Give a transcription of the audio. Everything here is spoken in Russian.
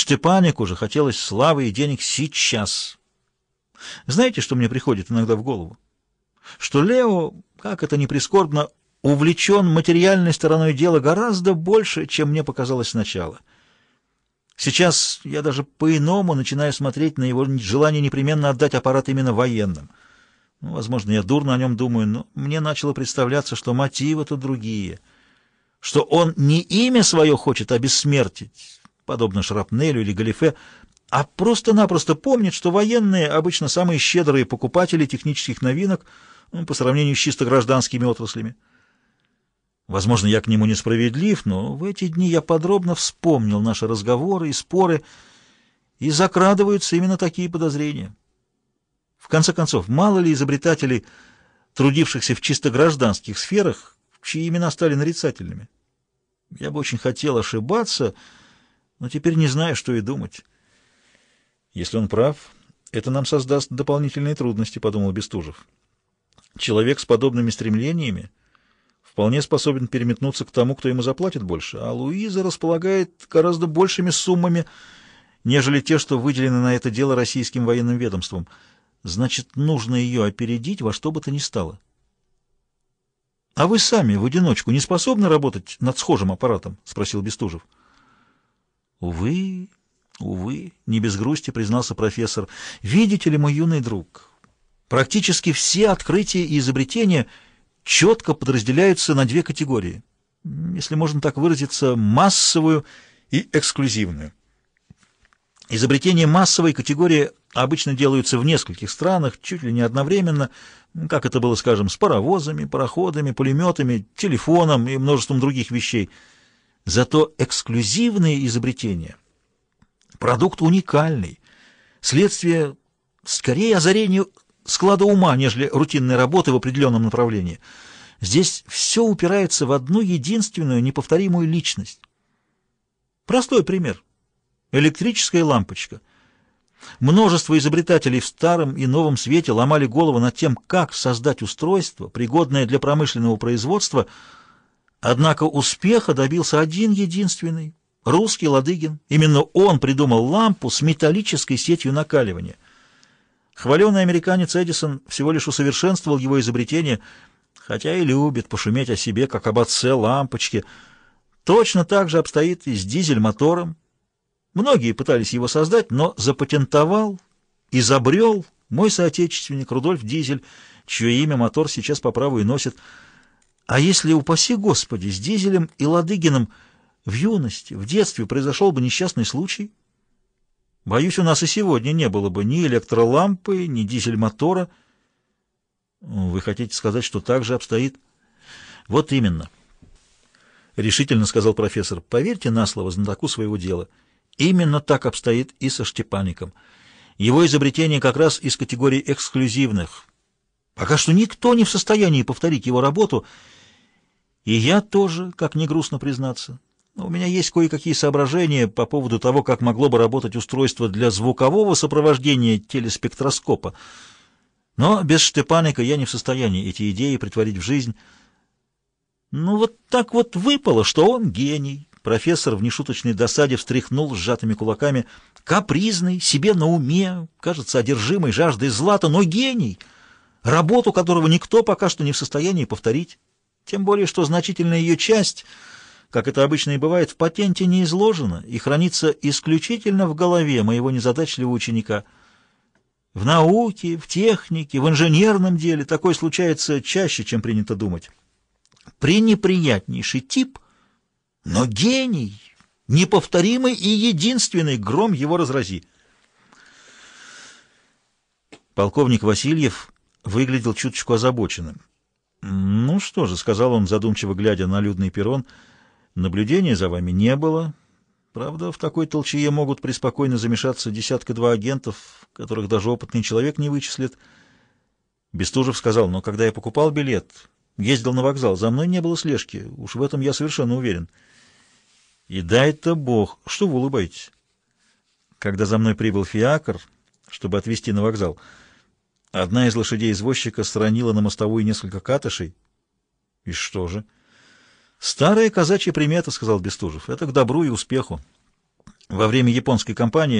Штепанику же хотелось славы и денег сейчас. Знаете, что мне приходит иногда в голову? Что Лео, как это ни прискорбно, увлечен материальной стороной дела гораздо больше, чем мне показалось сначала. Сейчас я даже по-иному начинаю смотреть на его желание непременно отдать аппарат именно военным. Ну, возможно, я дурно о нем думаю, но мне начало представляться, что мотивы-то другие, что он не имя свое хочет обессмертить, подобно Шрапнелю или Галифе, а просто-напросто помнит, что военные обычно самые щедрые покупатели технических новинок ну, по сравнению с чисто гражданскими отраслями. Возможно, я к нему несправедлив, но в эти дни я подробно вспомнил наши разговоры и споры, и закрадываются именно такие подозрения. В конце концов, мало ли изобретателей, трудившихся в чисто гражданских сферах, чьи имена стали нарицательными. Я бы очень хотел ошибаться, но теперь не знаю, что и думать. Если он прав, это нам создаст дополнительные трудности, — подумал Бестужев. Человек с подобными стремлениями вполне способен переметнуться к тому, кто ему заплатит больше, а Луиза располагает гораздо большими суммами, нежели те, что выделены на это дело российским военным ведомством. Значит, нужно ее опередить во что бы то ни стало. — А вы сами в одиночку не способны работать над схожим аппаратом? — спросил Бестужев. — Увы, увы, не без грусти признался профессор. — Видите ли, мой юный друг, практически все открытия и изобретения — четко подразделяются на две категории, если можно так выразиться, массовую и эксклюзивную. Изобретения массовой категории обычно делаются в нескольких странах, чуть ли не одновременно, как это было, скажем, с паровозами, пароходами, пулеметами, телефоном и множеством других вещей. Зато эксклюзивные изобретения – продукт уникальный, следствие скорее озарению склада ума, нежели рутинной работы в определенном направлении. Здесь все упирается в одну единственную неповторимую личность. Простой пример. Электрическая лампочка. Множество изобретателей в старом и новом свете ломали голову над тем, как создать устройство, пригодное для промышленного производства, однако успеха добился один единственный – русский Ладыгин. Именно он придумал лампу с металлической сетью накаливания – Хваленый американец Эдисон всего лишь усовершенствовал его изобретение, хотя и любит пошуметь о себе, как об отце лампочки. Точно так же обстоит и с дизель-мотором. Многие пытались его создать, но запатентовал, изобрел мой соотечественник Рудольф Дизель, чье имя мотор сейчас по праву и носит. А если, упаси Господи, с Дизелем и Ладыгиным в юности, в детстве произошел бы несчастный случай — Боюсь, у нас и сегодня не было бы ни электролампы, ни дизель-мотора. Вы хотите сказать, что так же обстоит? Вот именно. Решительно сказал профессор. Поверьте на слово знатоку своего дела. Именно так обстоит и со Штепаником. Его изобретение как раз из категории эксклюзивных. Пока что никто не в состоянии повторить его работу, и я тоже, как не грустно признаться. У меня есть кое-какие соображения по поводу того, как могло бы работать устройство для звукового сопровождения телеспектроскопа. Но без Штепаника я не в состоянии эти идеи притворить в жизнь. Ну вот так вот выпало, что он гений. Профессор в нешуточной досаде встряхнул сжатыми кулаками. Капризный, себе на уме, кажется, одержимый жаждой злата, но гений, работу которого никто пока что не в состоянии повторить. Тем более, что значительная ее часть — как это обычно и бывает, в патенте не изложено и хранится исключительно в голове моего незадачливого ученика. В науке, в технике, в инженерном деле такое случается чаще, чем принято думать. Пренеприятнейший тип, но гений, неповторимый и единственный, гром его разрази. Полковник Васильев выглядел чуточку озабоченным. «Ну что же», — сказал он, задумчиво глядя на людный перрон, — Наблюдения за вами не было. Правда, в такой толчее могут преспокойно замешаться десятка-два агентов, которых даже опытный человек не вычислит. Бестужев сказал, но когда я покупал билет, ездил на вокзал, за мной не было слежки. Уж в этом я совершенно уверен. И дай-то бог, что вы улыбаетесь? Когда за мной прибыл фиакр, чтобы отвезти на вокзал, одна из лошадей извозчика сторонила на мостовую несколько катышей. И что же? — Старая казачья примета, — сказал Бестужев, — это к добру и успеху. Во время японской кампании